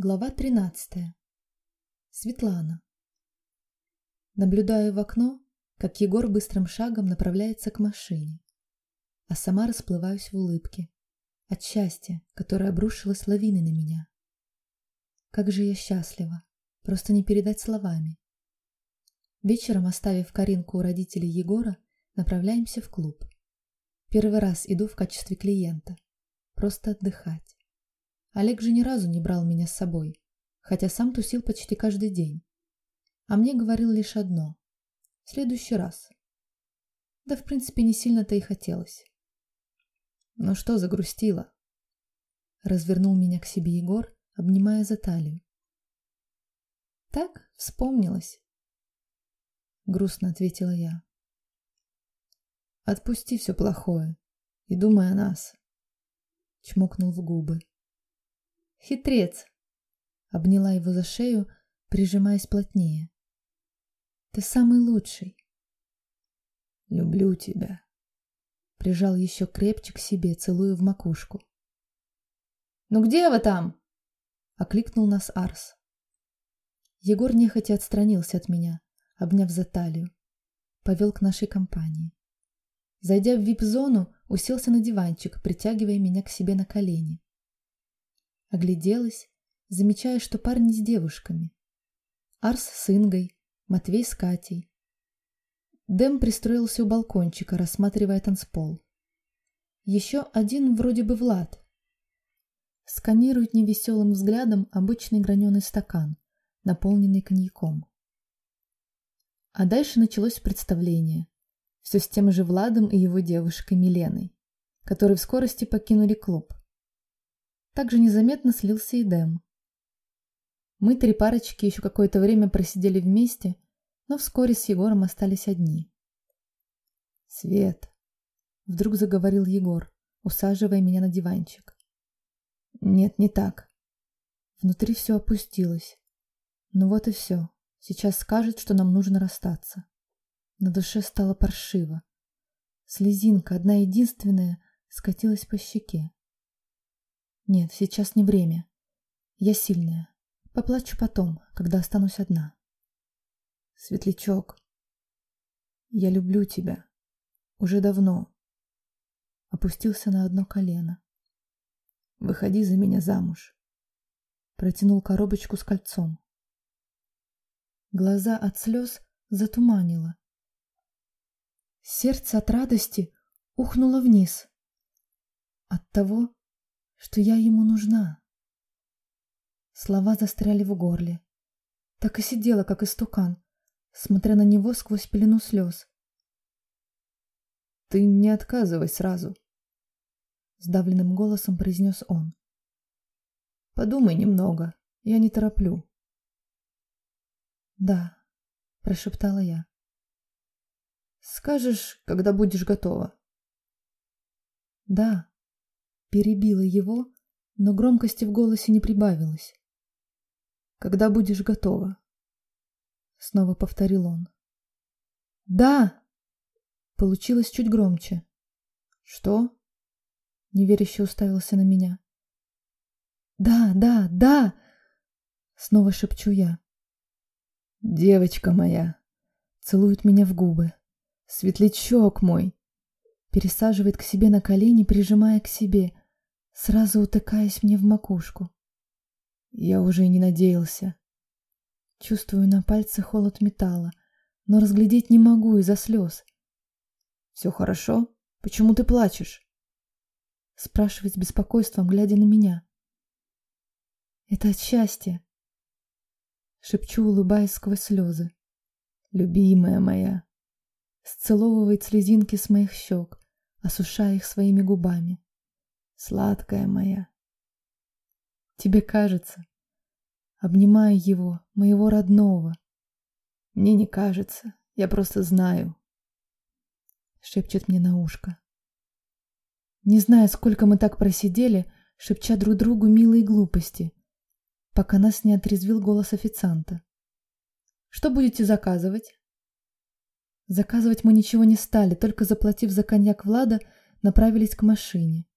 Глава 13. Светлана. Наблюдаю в окно, как Егор быстрым шагом направляется к машине, а сама расплываюсь в улыбке от счастья, которое обрушилось лавиной на меня. Как же я счастлива, просто не передать словами. Вечером, оставив Каринку у родителей Егора, направляемся в клуб. Первый раз иду в качестве клиента, просто отдыхать. Олег же ни разу не брал меня с собой, хотя сам тусил почти каждый день. А мне говорил лишь одно – в следующий раз. Да, в принципе, не сильно-то и хотелось. Ну что загрустила? Развернул меня к себе Егор, обнимая за талию. Так, вспомнилось. Грустно ответила я. Отпусти все плохое и думай о нас. Чмокнул в губы. Хитрец!» Обняла его за шею, прижимаясь плотнее. «Ты самый лучший!» «Люблю тебя!» Прижал еще крепче к себе, целуя в макушку. «Ну где вы там?» Окликнул нас Арс. Егор нехотя отстранился от меня, обняв за талию. Повел к нашей компании. Зайдя в вип-зону, уселся на диванчик, притягивая меня к себе на колени. Огляделась, замечая, что парни с девушками. Арс с Ингой, Матвей с Катей. Дэм пристроился у балкончика, рассматривая танцпол. Еще один вроде бы Влад. Сканирует невеселым взглядом обычный граненый стакан, наполненный коньяком. А дальше началось представление. Все с тем же Владом и его девушкой Миленой, которые в скорости покинули клуб. Также незаметно слился и Дэм. Мы, три парочки, еще какое-то время просидели вместе, но вскоре с Егором остались одни. «Свет!» — вдруг заговорил Егор, усаживая меня на диванчик. «Нет, не так». Внутри все опустилось. Ну вот и все. Сейчас скажет, что нам нужно расстаться. На душе стало паршиво. Слезинка, одна единственная, скатилась по щеке. Нет, сейчас не время. Я сильная. Поплачу потом, когда останусь одна. Светлячок, я люблю тебя. Уже давно. Опустился на одно колено. Выходи за меня замуж. Протянул коробочку с кольцом. Глаза от слез затуманило. Сердце от радости ухнуло вниз. От того, что я ему нужна. Слова застряли в горле. Так и сидела, как истукан, смотря на него сквозь пелену слез. «Ты не отказывай сразу», — сдавленным голосом произнес он. «Подумай немного, я не тороплю». «Да», — прошептала я. «Скажешь, когда будешь готова?» «Да», Перебила его, но громкости в голосе не прибавилось. «Когда будешь готова?» Снова повторил он. «Да!» Получилось чуть громче. «Что?» Неверяще уставился на меня. «Да, да, да!» Снова шепчу я. «Девочка моя!» Целует меня в губы. «Светлячок мой!» Пересаживает к себе на колени, прижимая к себе, сразу утыкаясь мне в макушку. Я уже и не надеялся. Чувствую на пальце холод металла, но разглядеть не могу из-за слез. «Все хорошо? Почему ты плачешь?» Спрашивает с беспокойством, глядя на меня. «Это от счастья!» Шепчу, улыбаясь сквозь слезы. «Любимая моя!» Сцеловывает слезинки с моих щек, осушая их своими губами сладкая моя. Тебе кажется. Обнимаю его, моего родного. Мне не кажется, я просто знаю. Шепчет мне на ушко. Не знаю, сколько мы так просидели, шепча друг другу милые глупости, пока нас не отрезвил голос официанта. Что будете заказывать? Заказывать мы ничего не стали, только заплатив за коньяк Влада, направились к машине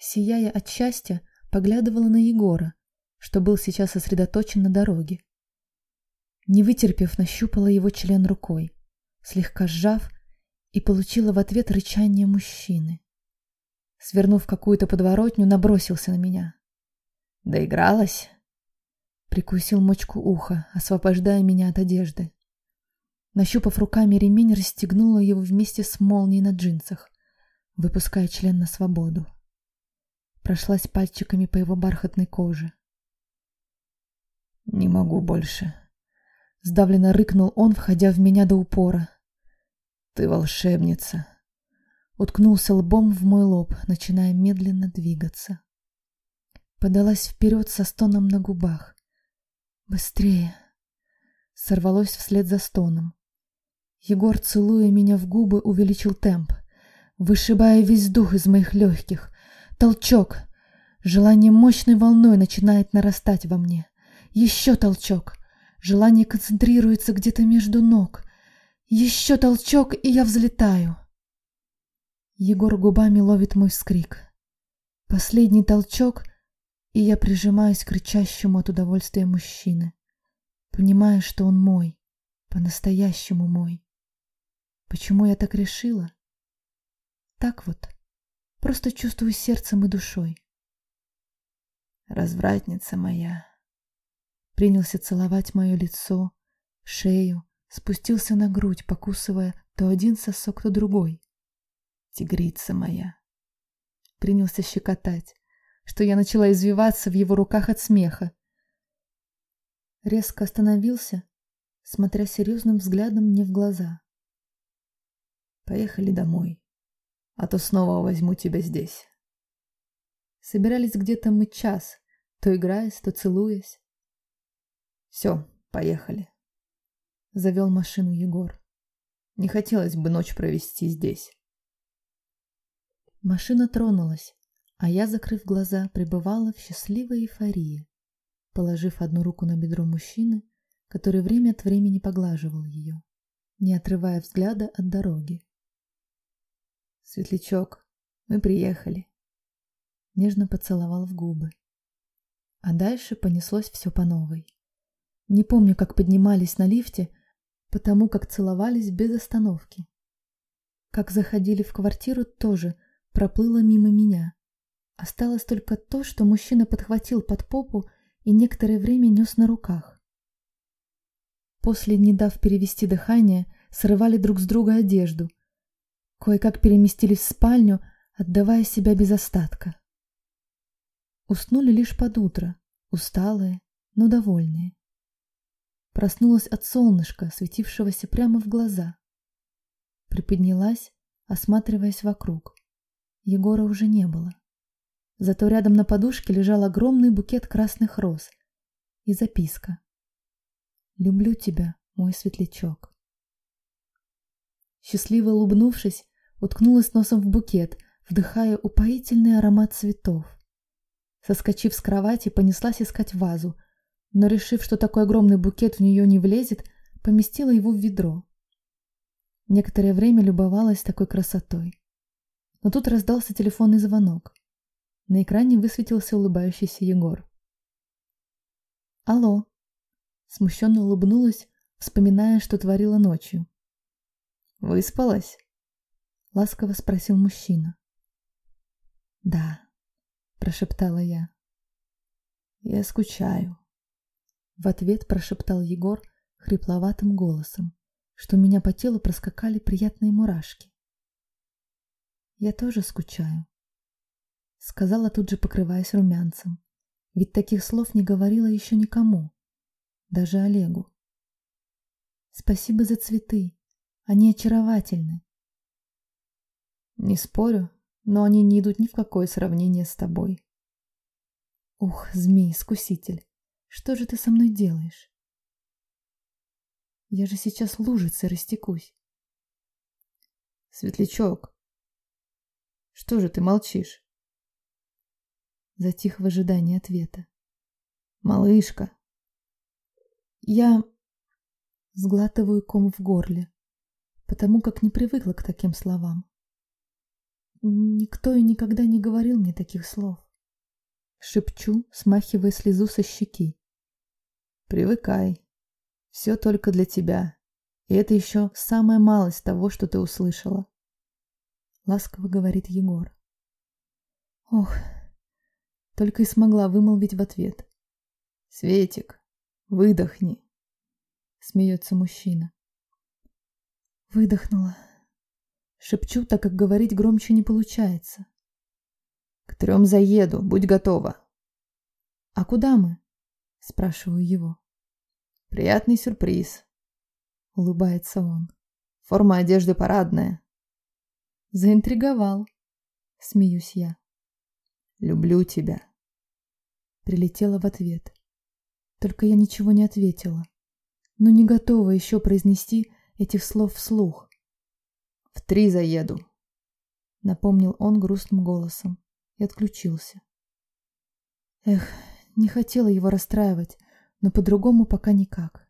сияя от счастья, поглядывала на Егора, что был сейчас сосредоточен на дороге. Не вытерпев, нащупала его член рукой, слегка сжав, и получила в ответ рычание мужчины. Свернув какую-то подворотню, набросился на меня. «Доигралась?» Прикусил мочку уха, освобождая меня от одежды. Нащупав руками ремень, расстегнула его вместе с молнией на джинсах, выпуская член на свободу. Прошлась пальчиками по его бархатной коже. «Не могу больше», — сдавленно рыкнул он, входя в меня до упора. «Ты волшебница!» Уткнулся лбом в мой лоб, начиная медленно двигаться. Подалась вперед со стоном на губах. «Быстрее!» Сорвалось вслед за стоном. Егор, целуя меня в губы, увеличил темп, вышибая весь дух из моих легких. Толчок. Желание мощной волной начинает нарастать во мне. Еще толчок. Желание концентрируется где-то между ног. Еще толчок, и я взлетаю. Егор губами ловит мой скрик. Последний толчок, и я прижимаюсь к рычащему от удовольствия мужчины, понимая, что он мой, по-настоящему мой. Почему я так решила? Так вот, просто чувствую сердцем и душой. Развратница моя. Принялся целовать мое лицо, шею, спустился на грудь, покусывая то один сосок, то другой. Тигрица моя. Принялся щекотать, что я начала извиваться в его руках от смеха. Резко остановился, смотря серьезным взглядом мне в глаза. Поехали домой, а то снова возьму тебя здесь. Собирались где-то мы час, то играясь, то целуясь. Все, поехали. Завел машину Егор. Не хотелось бы ночь провести здесь. Машина тронулась, а я, закрыв глаза, пребывала в счастливой эйфории, положив одну руку на бедро мужчины, который время от времени поглаживал ее, не отрывая взгляда от дороги. Светлячок, мы приехали. Нежно поцеловал в губы. А дальше понеслось все по новой. Не помню, как поднимались на лифте, потому как целовались без остановки. Как заходили в квартиру, тоже проплыло мимо меня. Осталось только то, что мужчина подхватил под попу и некоторое время нес на руках. После, не дав перевести дыхание, срывали друг с друга одежду – Кое-как переместились в спальню, отдавая себя без остатка. Уснули лишь под утро, усталые, но довольные. Проснулась от солнышка, светившегося прямо в глаза. Приподнялась, осматриваясь вокруг. Егора уже не было. Зато рядом на подушке лежал огромный букет красных роз и записка. «Люблю тебя, мой светлячок». Счастливо улыбнувшись, уткнулась носом в букет, вдыхая упоительный аромат цветов. Соскочив с кровати, понеслась искать вазу, но, решив, что такой огромный букет в нее не влезет, поместила его в ведро. Некоторое время любовалась такой красотой. Но тут раздался телефонный звонок. На экране высветился улыбающийся Егор. «Алло!» Смущенно улыбнулась, вспоминая, что творила ночью. «Выспалась?» — ласково спросил мужчина. «Да», — прошептала я. «Я скучаю», — в ответ прошептал Егор хрипловатым голосом, что у меня по телу проскакали приятные мурашки. «Я тоже скучаю», — сказала тут же, покрываясь румянцем, ведь таких слов не говорила еще никому, даже Олегу. «Спасибо за цветы, они очаровательны», не спорю, но они не идут ни в какое сравнение с тобой. Ух, змей-искуситель, что же ты со мной делаешь? Я же сейчас лужицей растекусь. Светлячок, что же ты молчишь? Затих в ожидании ответа. Малышка. Я сглатываю ком в горле, потому как не привыкла к таким словам. Никто и никогда не говорил мне таких слов. Шепчу, смахивая слезу со щеки. Привыкай. Все только для тебя. И это еще самая малость того, что ты услышала. Ласково говорит Егор. Ох, только и смогла вымолвить в ответ. Светик, выдохни. Смеется мужчина. Выдохнула. Шепчу, так как говорить громче не получается. К трем заеду, будь готова. А куда мы? Спрашиваю его. Приятный сюрприз. Улыбается он. Форма одежды парадная. Заинтриговал. Смеюсь я. Люблю тебя. Прилетела в ответ. Только я ничего не ответила. Но не готова еще произнести этих слов вслух. В три заеду. Напомнил он грустным голосом и отключился. Эх, не хотела его расстраивать, но по-другому пока никак.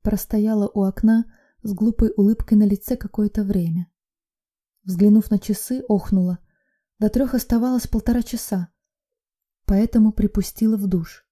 Простояла у окна с глупой улыбкой на лице какое-то время. Взглянув на часы, охнула. До трех оставалось полтора часа, поэтому припустила в душ.